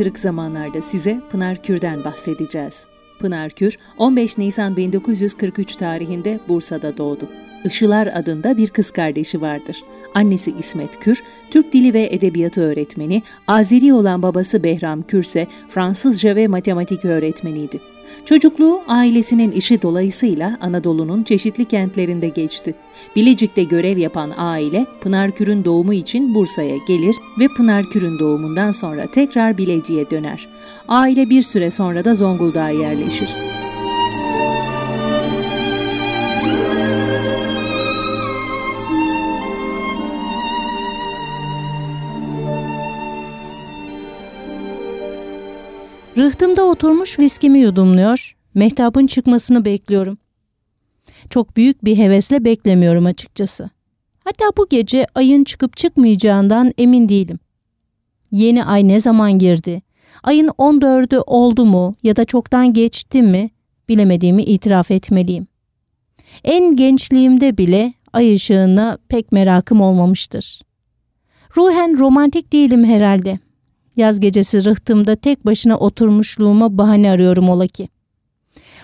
Kırık Zamanlar'da size Pınar Kür'den bahsedeceğiz. Pınar Kür, 15 Nisan 1943 tarihinde Bursa'da doğdu. Işılar adında bir kız kardeşi vardır. Annesi İsmet Kür, Türk Dili ve Edebiyatı öğretmeni, Azeri olan babası Behram Kür ise Fransızca ve matematik öğretmeniydi. Çocukluğu ailesinin işi dolayısıyla Anadolu'nun çeşitli kentlerinde geçti. Bilecik'te görev yapan aile Pınar Kür'ün doğumu için Bursa'ya gelir ve Pınar Kür'ün doğumundan sonra tekrar Bilecik'e döner. Aile bir süre sonra da Zonguldak'a yerleşir. Rıhtımda oturmuş viskimi yudumluyor, mehtabın çıkmasını bekliyorum. Çok büyük bir hevesle beklemiyorum açıkçası. Hatta bu gece ayın çıkıp çıkmayacağından emin değilim. Yeni ay ne zaman girdi? Ayın 14'ü oldu mu ya da çoktan geçti mi? Bilemediğimi itiraf etmeliyim. En gençliğimde bile ay ışığına pek merakım olmamıştır. Ruhen romantik değilim herhalde. Yaz gecesi rıhtımda tek başına oturmuşluğuma bahane arıyorum ola ki.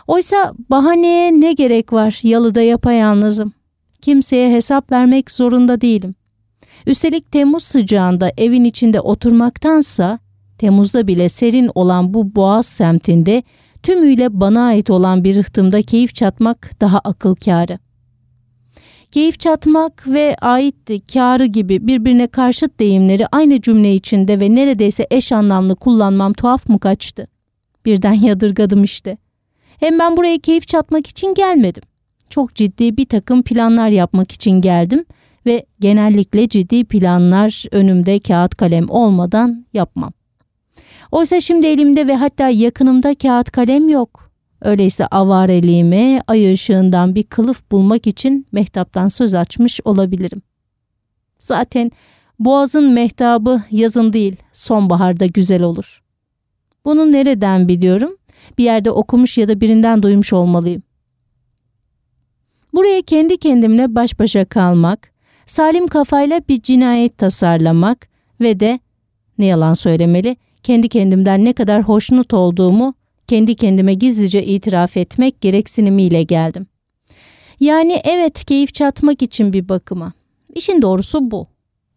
Oysa bahaneye ne gerek var yalıda yapayalnızım. Kimseye hesap vermek zorunda değilim. Üstelik Temmuz sıcağında evin içinde oturmaktansa Temmuz'da bile serin olan bu boğaz semtinde tümüyle bana ait olan bir rıhtımda keyif çatmak daha akıl kârı. Keyif çatmak ve aitti, kârı gibi birbirine karşıt deyimleri aynı cümle içinde ve neredeyse eş anlamlı kullanmam tuhaf mı kaçtı? Birden yadırgadım işte. Hem ben buraya keyif çatmak için gelmedim. Çok ciddi bir takım planlar yapmak için geldim ve genellikle ciddi planlar önümde kağıt kalem olmadan yapmam. Oysa şimdi elimde ve hatta yakınımda kağıt kalem yok. Öyleyse avareliğime ay ışığından bir kılıf bulmak için mehtaptan söz açmış olabilirim. Zaten boğazın mehtabı yazın değil sonbaharda güzel olur. Bunu nereden biliyorum? Bir yerde okumuş ya da birinden duymuş olmalıyım. Buraya kendi kendimle baş başa kalmak, salim kafayla bir cinayet tasarlamak ve de ne yalan söylemeli kendi kendimden ne kadar hoşnut olduğumu kendi kendime gizlice itiraf etmek gereksinimiyle geldim. Yani evet keyif çatmak için bir bakıma. İşin doğrusu bu.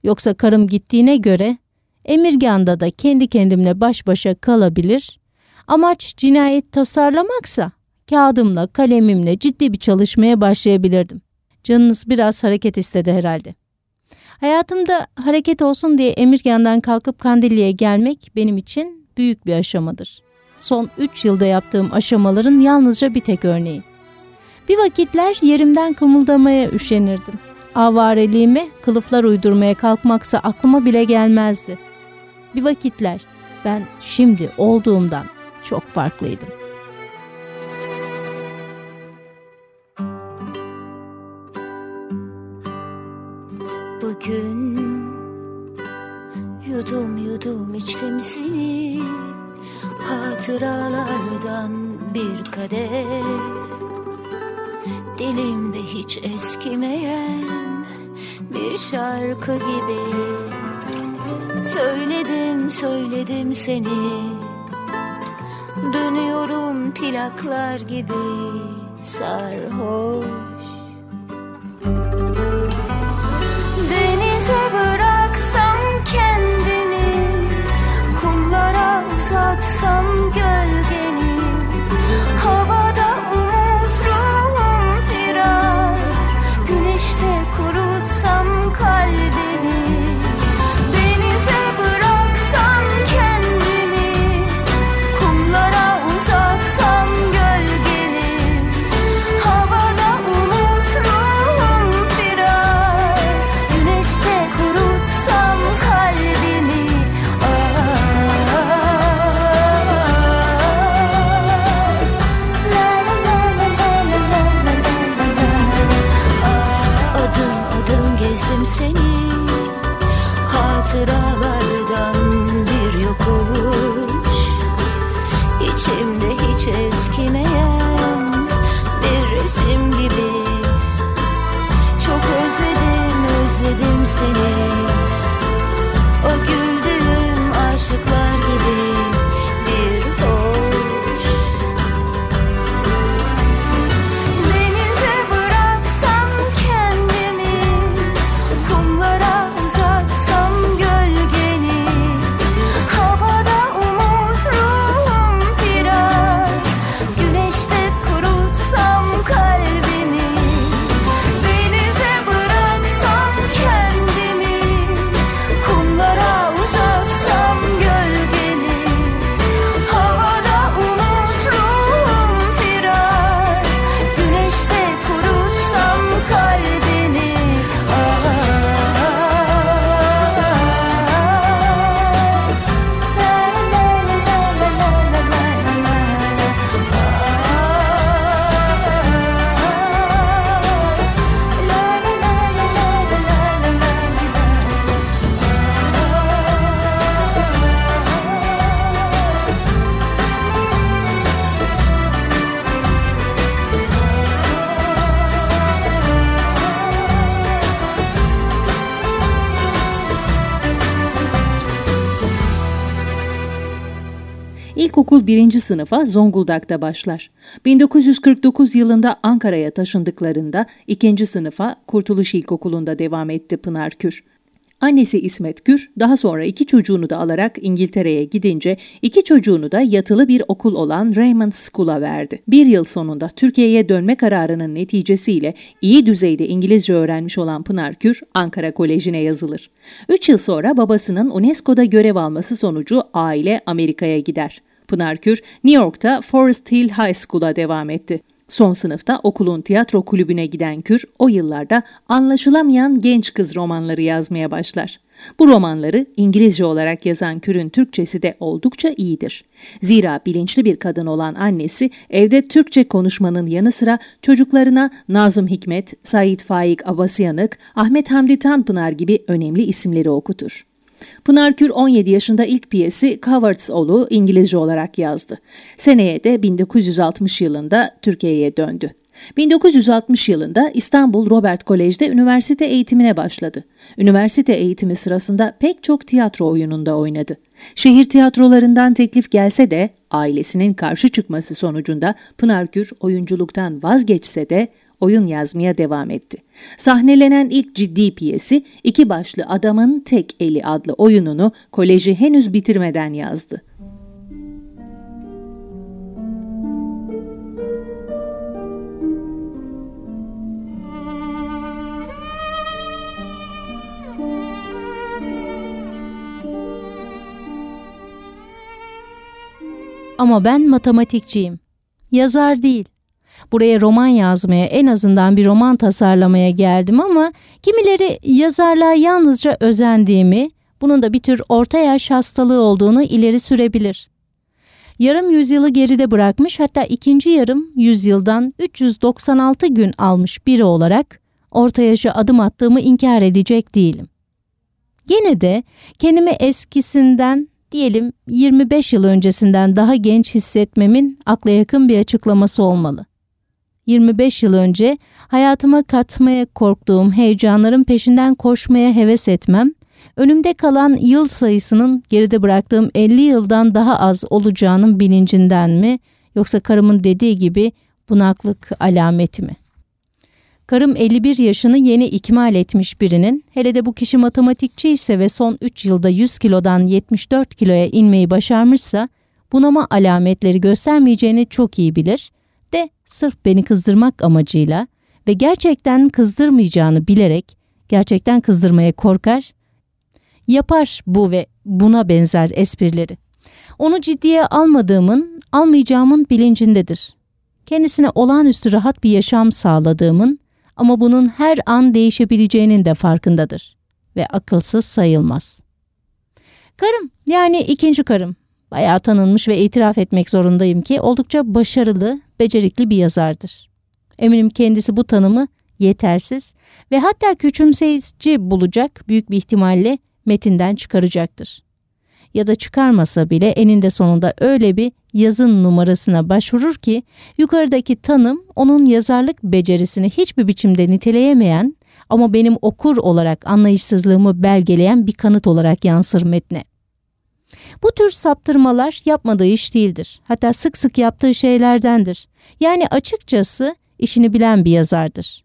Yoksa karım gittiğine göre Emirgan'da da kendi kendimle baş başa kalabilir. Amaç cinayet tasarlamaksa kağıdımla kalemimle ciddi bir çalışmaya başlayabilirdim. Canınız biraz hareket istedi herhalde. Hayatımda hareket olsun diye Emirgan'dan kalkıp Kandilli'ye gelmek benim için büyük bir aşamadır son 3 yılda yaptığım aşamaların yalnızca bir tek örneği. Bir vakitler yerimden kımıldamaya üşenirdim. Avareliğime kılıflar uydurmaya kalkmaksa aklıma bile gelmezdi. Bir vakitler ben şimdi olduğumdan çok farklıydım. Şarkı gibi. Söyledim söyledim seni. Dönüyorum plaklar gibi. Sarhoş birinci sınıfa Zonguldak'ta başlar. 1949 yılında Ankara'ya taşındıklarında ikinci sınıfa Kurtuluş İlkokulu'nda devam etti Pınar Kür. Annesi İsmet Kür daha sonra iki çocuğunu da alarak İngiltere'ye gidince iki çocuğunu da yatılı bir okul olan Raymond School'a verdi. Bir yıl sonunda Türkiye'ye dönme kararının neticesiyle iyi düzeyde İngilizce öğrenmiş olan Pınar Kür Ankara Koleji'ne yazılır. Üç yıl sonra babasının UNESCO'da görev alması sonucu aile Amerika'ya gider. Pınar Kür New York'ta Forest Hill High School'a devam etti. Son sınıfta okulun tiyatro kulübüne giden Kür, o yıllarda anlaşılamayan genç kız romanları yazmaya başlar. Bu romanları İngilizce olarak yazan Kür'ün Türkçesi de oldukça iyidir. Zira bilinçli bir kadın olan annesi evde Türkçe konuşmanın yanı sıra çocuklarına Nazım Hikmet, Said Faik Abasyanık, Ahmet Hamdi Tanpınar gibi önemli isimleri okutur. Pınar Kür 17 yaşında ilk piyesi Cowards Olu İngilizce olarak yazdı. Seneye de 1960 yılında Türkiye'ye döndü. 1960 yılında İstanbul Robert Kolej'de üniversite eğitimine başladı. Üniversite eğitimi sırasında pek çok tiyatro oyununda oynadı. Şehir tiyatrolarından teklif gelse de ailesinin karşı çıkması sonucunda Pınar Kür oyunculuktan vazgeçse de oyun yazmaya devam etti. Sahnelenen ilk ciddi piyesi İki Başlı Adamın Tek Eli adlı oyununu koleji henüz bitirmeden yazdı. Ama ben matematikçiyim. Yazar değil. Buraya roman yazmaya, en azından bir roman tasarlamaya geldim ama kimileri yazarlığa yalnızca özendiğimi, bunun da bir tür orta yaş hastalığı olduğunu ileri sürebilir. Yarım yüzyılı geride bırakmış hatta ikinci yarım yüzyıldan 396 gün almış biri olarak orta yaşa adım attığımı inkar edecek değilim. Gene de kendimi eskisinden diyelim 25 yıl öncesinden daha genç hissetmemin akla yakın bir açıklaması olmalı. 25 yıl önce hayatıma katmaya korktuğum heyecanların peşinden koşmaya heves etmem, önümde kalan yıl sayısının geride bıraktığım 50 yıldan daha az olacağının bilincinden mi yoksa karımın dediği gibi bunaklık alameti mi? Karım 51 yaşını yeni ikmal etmiş birinin, hele de bu kişi matematikçi ise ve son 3 yılda 100 kilodan 74 kiloya inmeyi başarmışsa, bunama alametleri göstermeyeceğini çok iyi bilir de sırf beni kızdırmak amacıyla ve gerçekten kızdırmayacağını bilerek gerçekten kızdırmaya korkar, yapar bu ve buna benzer esprileri. Onu ciddiye almadığımın, almayacağımın bilincindedir. Kendisine olağanüstü rahat bir yaşam sağladığımın ama bunun her an değişebileceğinin de farkındadır ve akılsız sayılmaz. Karım yani ikinci karım bayağı tanınmış ve itiraf etmek zorundayım ki oldukça başarılı, becerikli bir yazardır. Eminim kendisi bu tanımı yetersiz ve hatta küçümseyici bulacak büyük bir ihtimalle metinden çıkaracaktır. ya da çıkarmasa bile eninde sonunda öyle bir yazın numarasına başvurur ki yukarıdaki tanım onun yazarlık becerisini hiçbir biçimde niteleyemeyen ama benim okur olarak anlayışsızlığımı belgeleyen bir kanıt olarak yansır metne. Bu tür saptırmalar yapmadığı iş değildir. Hatta sık sık yaptığı şeylerdendir. Yani açıkçası işini bilen bir yazardır.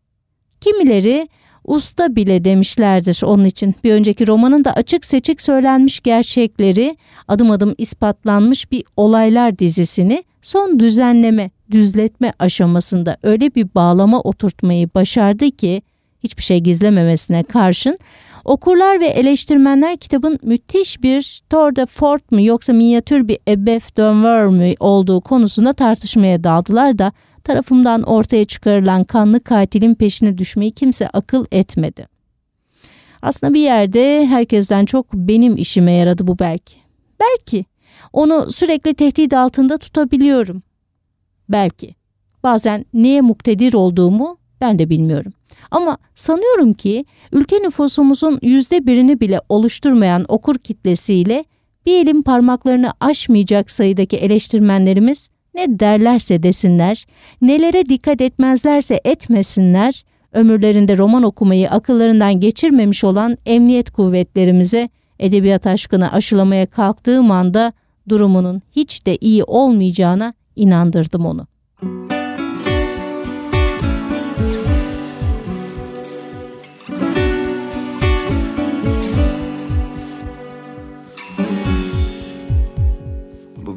Kimileri usta bile demişlerdir onun için. Bir önceki romanın da açık seçik söylenmiş gerçekleri, adım adım ispatlanmış bir olaylar dizisini son düzenleme, düzletme aşamasında öyle bir bağlama oturtmayı başardı ki hiçbir şey gizlememesine karşın okurlar ve eleştirmenler kitabın müthiş bir tour de fort mu yoksa minyatür bir ebef dönver mi olduğu konusunda tartışmaya daldılar da tarafımdan ortaya çıkarılan kanlı katilin peşine düşmeyi kimse akıl etmedi. Aslında bir yerde herkesten çok benim işime yaradı bu belki. Belki onu sürekli tehdit altında tutabiliyorum. Belki bazen neye muktedir olduğumu ben de bilmiyorum. Ama sanıyorum ki ülke nüfusumuzun yüzde birini bile oluşturmayan okur kitlesiyle bir elin parmaklarını aşmayacak sayıdaki eleştirmenlerimiz ne derlerse desinler, nelere dikkat etmezlerse etmesinler, ömürlerinde roman okumayı akıllarından geçirmemiş olan emniyet kuvvetlerimize edebiyat aşkını aşılamaya kalktığım anda durumunun hiç de iyi olmayacağına inandırdım onu.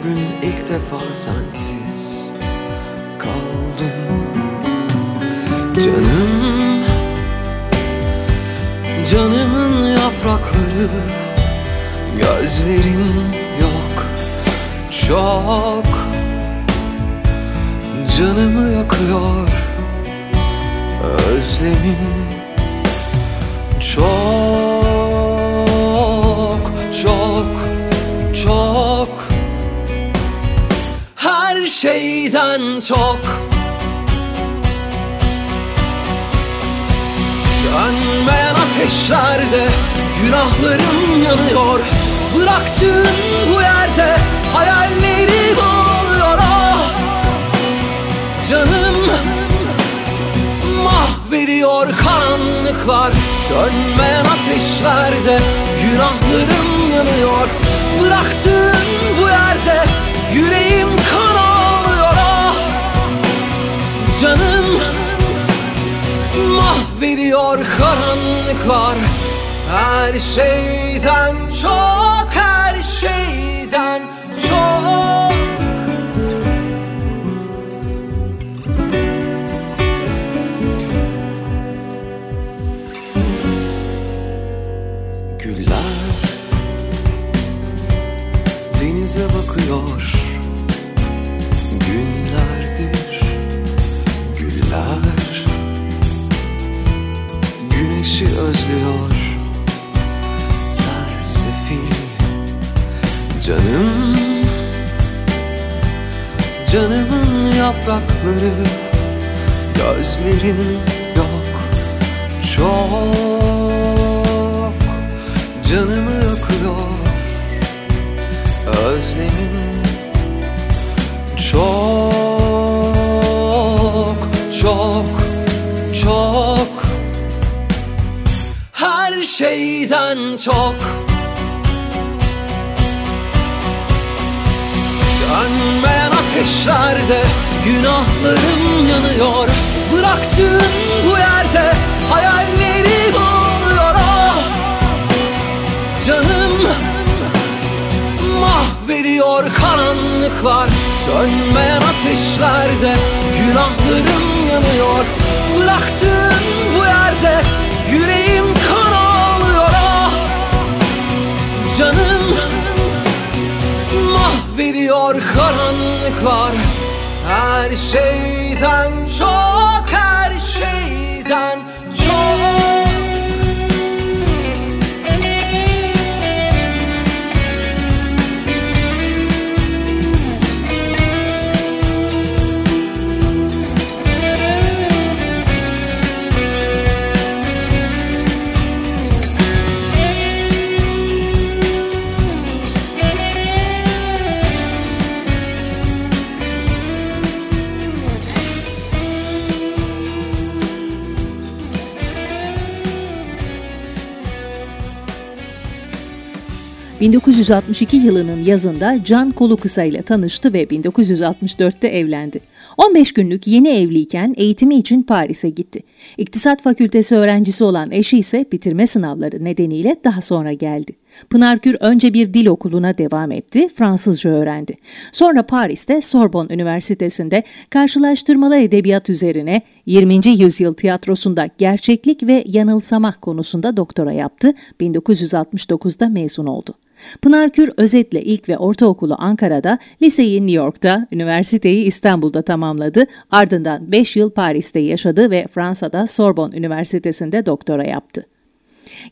Bugün ilk defa sensiz kaldım. Canım Canımın yaprakları Gözlerin yok çok. Canımı yakıyor Özlemin Çok çok şeyden çok. Sönmeyen ateşlerde Günahlarım yanıyor. Bıraktığın bu yerde Hayallerim oluyor. Ah Canım Mahvediyor karanlıklar. Sönmeyen ateşlerde Günahlarım yanıyor. Bıraktığın bu yerde Yüreğim Mahvediyor karanlıklar. Her şeyden çok her şeyden çok. Güller denize bakıyor Özlüyor. Canım. Canımın yaprakları Gözlerin yok. Çok Canımı yakıyor. Özlemin Çok Çok Çok şeyden çok. Sönmeyen ateşlerde Günahlarım yanıyor. Bıraktığın bu yerde Hayallerim oluyor ah Canım Mahvediyor karanlıklar. Sönmeyen ateşlerde Günahlarım yanıyor. Bıraktığın gidiyor karanlıklar. Her şeyden çok her şeyden ...1962 yılının yazında Can Kolukısa ile tanıştı ve 1964'te evlendi. 15 günlük yeni evliyken eğitimi için Paris'e gitti. İktisat fakültesi öğrencisi olan eşi ise bitirme sınavları nedeniyle daha sonra geldi. Pınar Kür önce bir dil okuluna devam etti, Fransızca öğrendi. Sonra Paris'te Sorbonne Üniversitesi'nde karşılaştırmalı edebiyat üzerine 20. yüzyıl tiyatrosunda gerçeklik ve yanılsama konusunda doktora yaptı, 1969'da mezun oldu. Pınar Kür özetle ilk ve ortaokulu Ankara'da, liseyi New York'ta, üniversiteyi İstanbul'da tamamladı. Ardından 5 yıl Paris'te yaşadı ve Fransa'da Sorbonne Üniversitesi'nde doktora yaptı.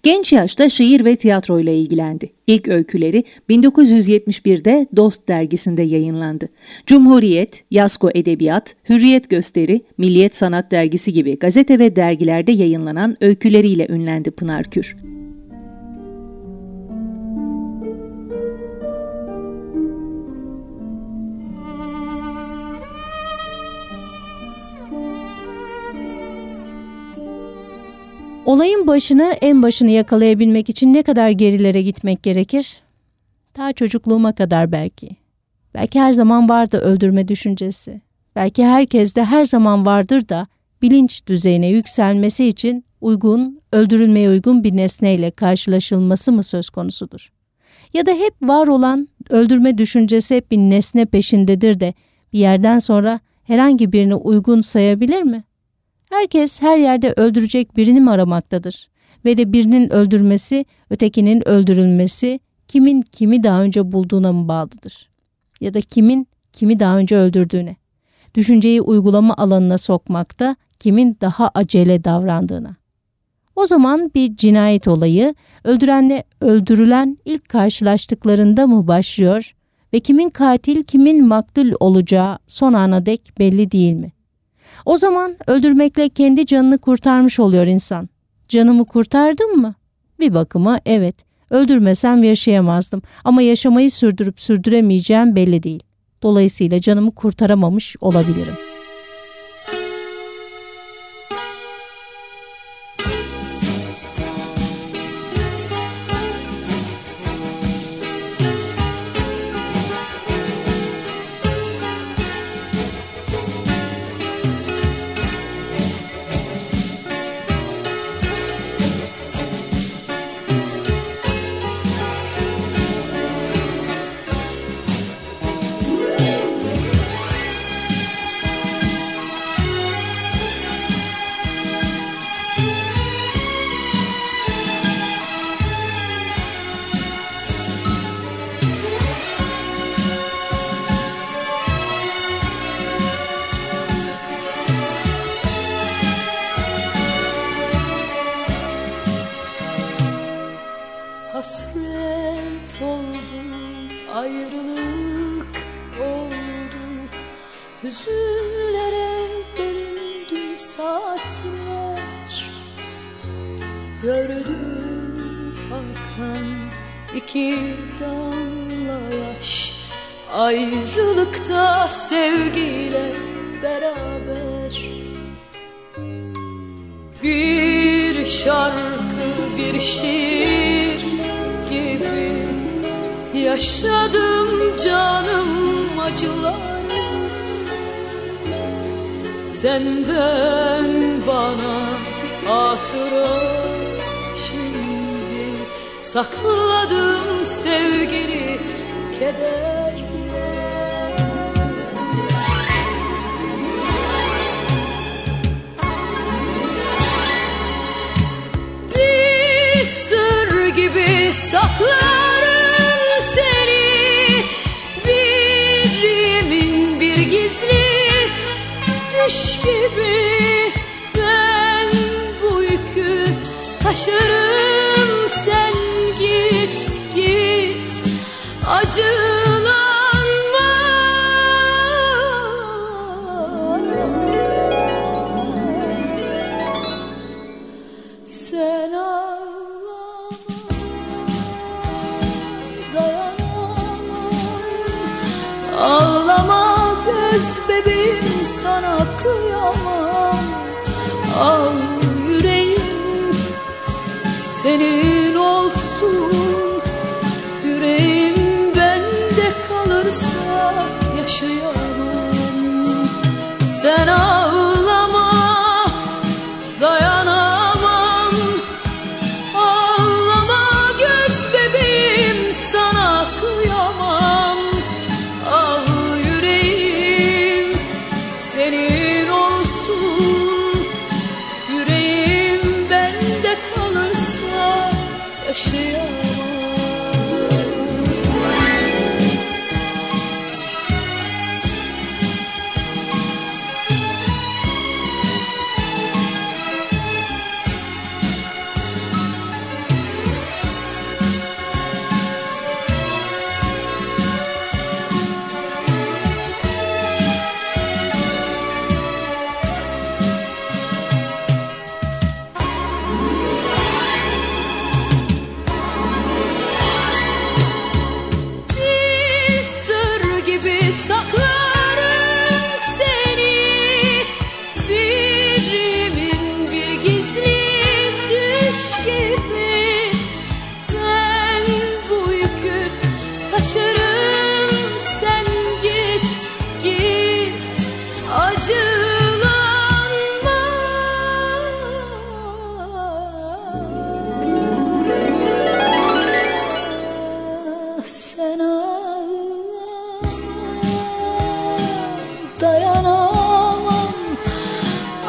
Genç yaşta şiir ve tiyatro ile ilgilendi. İlk öyküleri 1971'de Dost dergisinde yayınlandı. Cumhuriyet, Yasko Edebiyat, Hürriyet Gösteri, Milliyet Sanat Dergisi gibi gazete ve dergilerde yayınlanan öyküleriyle ünlendi Pınar Kür. Olayın başını en başını yakalayabilmek için ne kadar gerilere gitmek gerekir? Ta çocukluğuma kadar belki. Belki her zaman vardı öldürme düşüncesi. Belki herkeste her zaman vardır da bilinç düzeyine yükselmesi için uygun, öldürülmeye uygun bir nesneyle karşılaşılması mı söz konusudur? Ya da hep var olan öldürme düşüncesi hep bir nesne peşindedir de bir yerden sonra herhangi birini uygun sayabilir mi? Herkes her yerde öldürecek birini mi aramaktadır? Ve de birinin öldürmesi, ötekinin öldürülmesi kimin kimi daha önce bulduğuna mı bağlıdır? Ya da kimin kimi daha önce öldürdüğüne? Düşünceyi uygulama alanına sokmakta kimin daha acele davrandığına. O zaman bir cinayet olayı öldürenle öldürülen ilk karşılaştıklarında mı başlıyor ve kimin katil kimin maktul olacağı son ana dek belli değil mi? O zaman öldürmekle kendi canını kurtarmış oluyor insan. Canımı kurtardım mı? Bir bakıma evet. Öldürmesem yaşayamazdım ama yaşamayı sürdürüp sürdüremeyeceğim belli değil. Dolayısıyla canımı kurtaramamış olabilirim. İki damla yaş Ayrılıkta sevgiyle beraber. Bir şarkı bir şiir gibi Yaşadım canım acıları Senden bana hatıra Sakladım sevgili kederle. Bir sır gibi saklarım seni Bir yemin bir gizli düş gibi Ben bu yükü taşırım acılanma. Sen ağlama. Dayanamam Ağlama göz bebeğim sana kıyamam. Al yüreğim senin yaşayamam Sen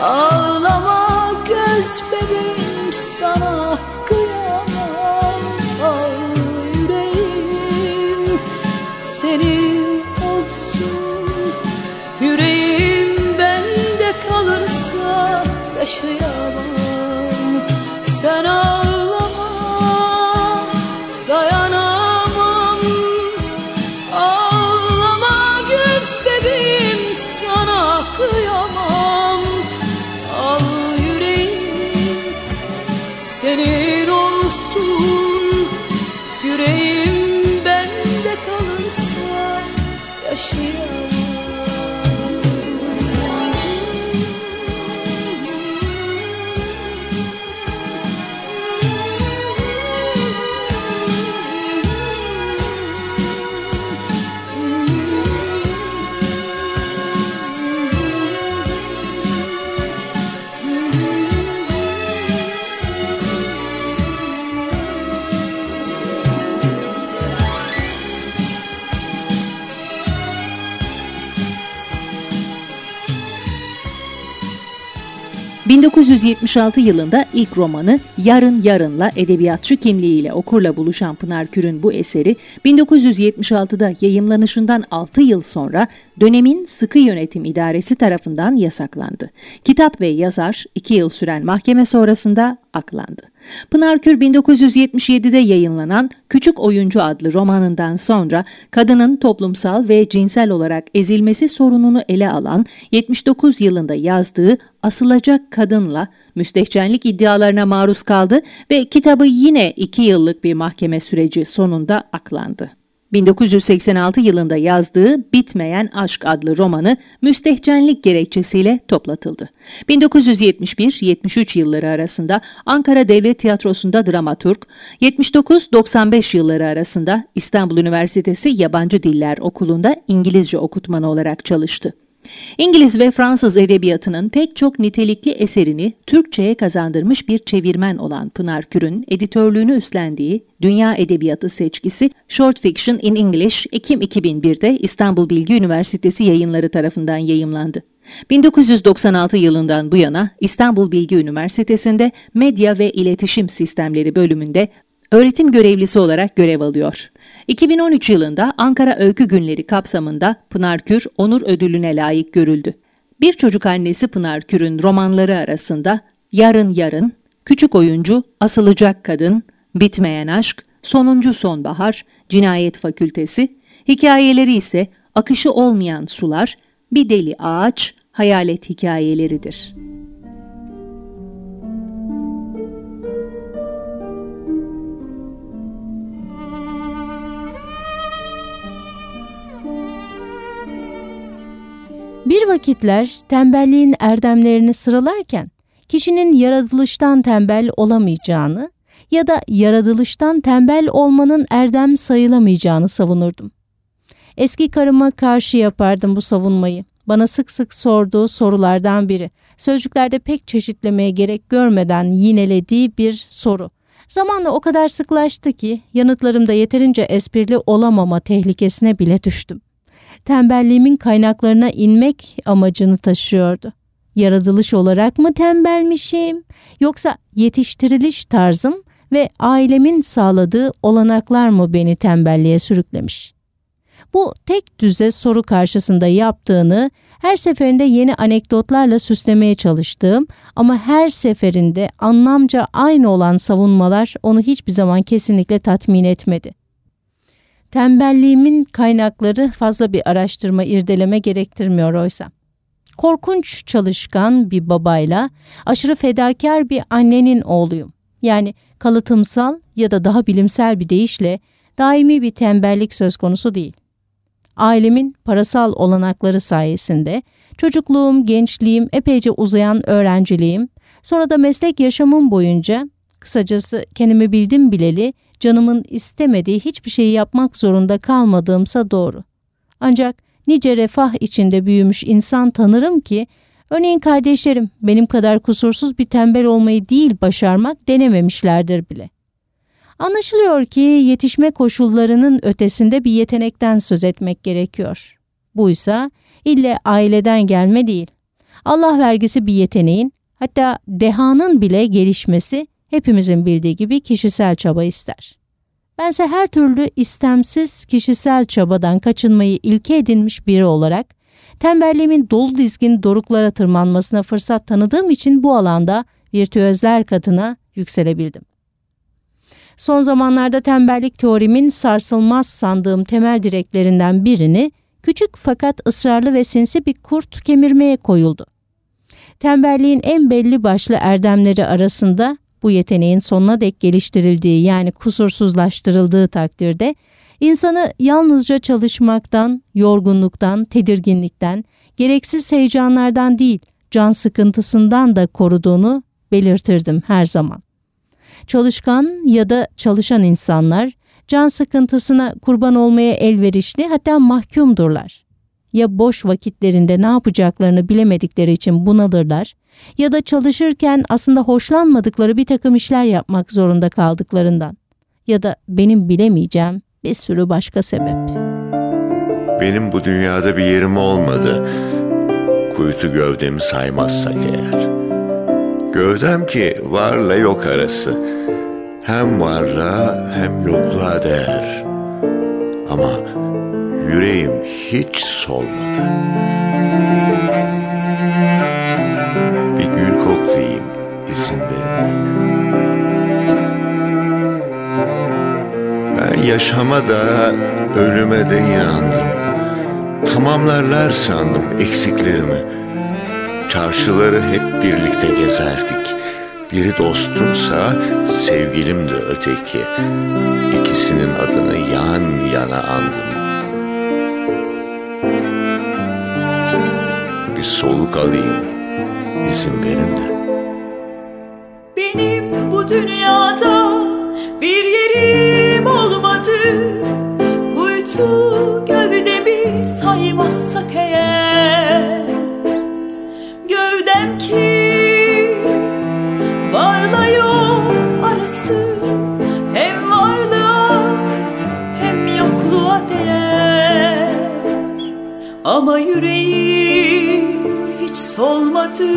Ağlama göz bebeğim sana kıyamam. Al yüreğim senin olsun. Yüreğim bende kalırsa yaşayamam ...1976 yılında ilk romanı Yarın Yarın'la edebiyatçı kimliğiyle okurla buluşan Pınar Kür'ün bu eseri... ...1976'da yayımlanışından 6 yıl sonra... ...dönemin sıkı yönetim idaresi tarafından yasaklandı. Kitap ve yazar 2 yıl süren mahkeme sonrasında aklandı. Pınar Kür 1977'de yayınlanan Küçük Oyuncu adlı romanından sonra kadının toplumsal ve cinsel olarak ezilmesi sorununu ele alan 79 yılında yazdığı Asılacak Kadınla müstehcenlik iddialarına maruz kaldı ve kitabı yine 2 yıllık bir mahkeme süreci sonunda aklandı. 1986 yılında yazdığı Bitmeyen Aşk adlı romanı müstehcenlik gerekçesiyle toplatıldı. 1971-73 yılları arasında Ankara Devlet Tiyatrosu'nda dramaturg, 79-95 yılları arasında İstanbul Üniversitesi Yabancı Diller Okulu'nda İngilizce okutmanı olarak çalıştı. İngiliz ve Fransız edebiyatının pek çok nitelikli eserini Türkçe'ye kazandırmış bir çevirmen olan Pınar Kür'ün editörlüğünü üstlendiği Dünya Edebiyatı seçkisi Short Fiction in English Ekim 2001'de İstanbul Bilgi Üniversitesi yayınları tarafından yayımlandı. 1996 yılından bu yana İstanbul Bilgi Üniversitesi'nde Medya ve İletişim Sistemleri bölümünde öğretim görevlisi olarak görev alıyor. 2013 yılında Ankara Öykü Günleri kapsamında Pınar Kür Onur Ödülü'ne layık görüldü. Bir çocuk annesi Pınar Kür'ün romanları arasında Yarın Yarın, Küçük Oyuncu, Asılacak Kadın, Bitmeyen Aşk, Sonuncu Sonbahar, Cinayet Fakültesi, hikayeleri ise Akışı Olmayan Sular, Bir Deli Ağaç, Hayalet hikayeleridir. Bir vakitler tembelliğin erdemlerini sıralarken kişinin yaratılıştan tembel olamayacağını ya da yaratılıştan tembel olmanın erdem sayılamayacağını savunurdum. Eski karıma karşı yapardım bu savunmayı. Bana sık sık sorduğu sorulardan biri. Sözcüklerde pek çeşitlemeye gerek görmeden yinelediği bir soru. Zamanla o kadar sıklaştı ki yanıtlarımda yeterince esprili olamama tehlikesine bile düştüm. Tembelliğimin kaynaklarına inmek amacını taşıyordu. Yaratılış olarak mı tembelmişim yoksa yetiştiriliş tarzım ve ailemin sağladığı olanaklar mı beni tembelliğe sürüklemiş? Bu tek düze soru karşısında yaptığını her seferinde yeni anekdotlarla süslemeye çalıştığım ama her seferinde anlamca aynı olan savunmalar onu hiçbir zaman kesinlikle tatmin etmedi. Tembelliğimin kaynakları fazla bir araştırma irdeleme gerektirmiyor oysa. Korkunç çalışkan bir babayla aşırı fedakar bir annenin oğluyum. Yani kalıtımsal ya da daha bilimsel bir deyişle daimi bir tembellik söz konusu değil. Ailemin parasal olanakları sayesinde çocukluğum, gençliğim, epeyce uzayan öğrenciliğim, sonra da meslek yaşamım boyunca kısacası kendimi bildim bileli canımın istemediği hiçbir şeyi yapmak zorunda kalmadığımsa doğru. Ancak nice refah içinde büyümüş insan tanırım ki, örneğin kardeşlerim benim kadar kusursuz bir tembel olmayı değil başarmak denememişlerdir bile. Anlaşılıyor ki yetişme koşullarının ötesinde bir yetenekten söz etmek gerekiyor. Buysa ille aileden gelme değil. Allah vergisi bir yeteneğin, hatta dehanın bile gelişmesi hepimizin bildiği gibi kişisel çaba ister. Bense her türlü istemsiz kişisel çabadan kaçınmayı ilke edinmiş biri olarak tembelliğimin dolu dizgin doruklara tırmanmasına fırsat tanıdığım için bu alanda virtüözler katına yükselebildim. Son zamanlarda tembellik teorimin sarsılmaz sandığım temel direklerinden birini küçük fakat ısrarlı ve sinsi bir kurt kemirmeye koyuldu. Tembelliğin en belli başlı erdemleri arasında bu yeteneğin sonuna dek geliştirildiği yani kusursuzlaştırıldığı takdirde insanı yalnızca çalışmaktan, yorgunluktan, tedirginlikten, gereksiz heyecanlardan değil, can sıkıntısından da koruduğunu belirtirdim her zaman. Çalışkan ya da çalışan insanlar can sıkıntısına kurban olmaya elverişli hatta mahkumdurlar. Ya boş vakitlerinde ne yapacaklarını bilemedikleri için bunalırlar ya da çalışırken aslında hoşlanmadıkları bir takım işler yapmak zorunda kaldıklarından ya da benim bilemeyeceğim bir sürü başka sebep. Benim bu dünyada bir yerim olmadı. Kuytu gövdemi saymazsak eğer. Gövdem ki varla yok arası. Hem varlığa hem yokluğa değer. Ama yüreğim hiç solmadı. Yaşama da ölüme de inandım. Tamamlarlar sandım eksiklerimi. Çarşıları hep birlikte gezerdik. Biri dostumsa sevgilim de öteki. İkisinin adını yan yana andım. Bir soluk alayım, izin verin de. Gövdem ki varla yok arası. Hem varlığa hem yokluğa değer. Ama yüreğim hiç solmadı.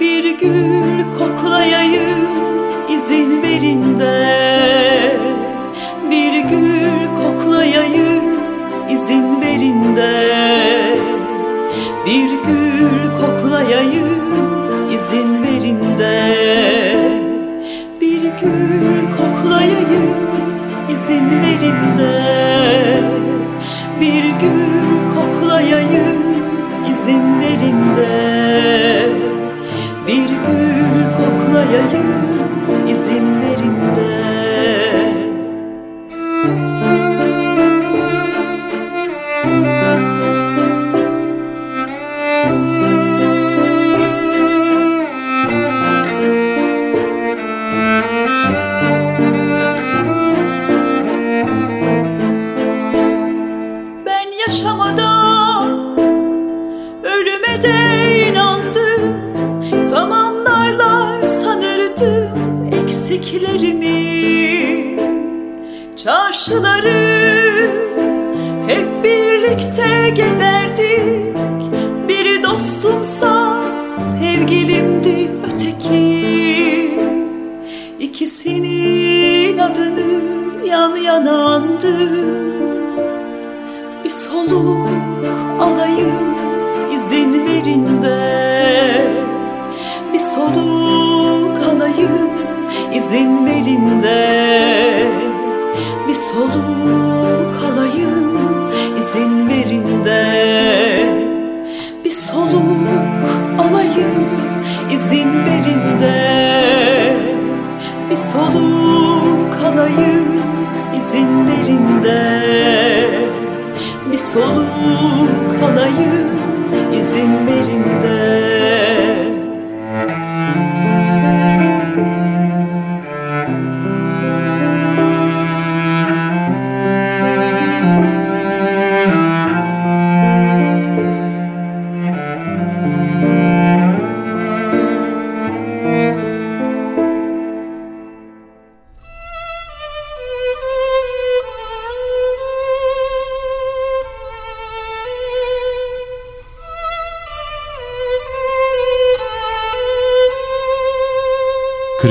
Bir gül koklayayım Bir gül koklayayım izin verin de Bir gül koklayayım izin verin de. Bir gül koklayayım izin verin de. Bir gül koklayayım izin verin de. Bir gül koklayayım soluk alayım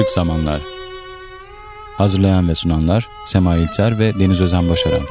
Kırık Zamanlar. Hazırlayan ve sunanlar Sema İlter ve Deniz Özen Başaran